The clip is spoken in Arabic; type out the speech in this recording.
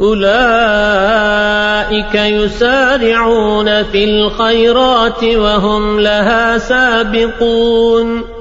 أولئك يسارعون في الخيرات وهم لها سابقون.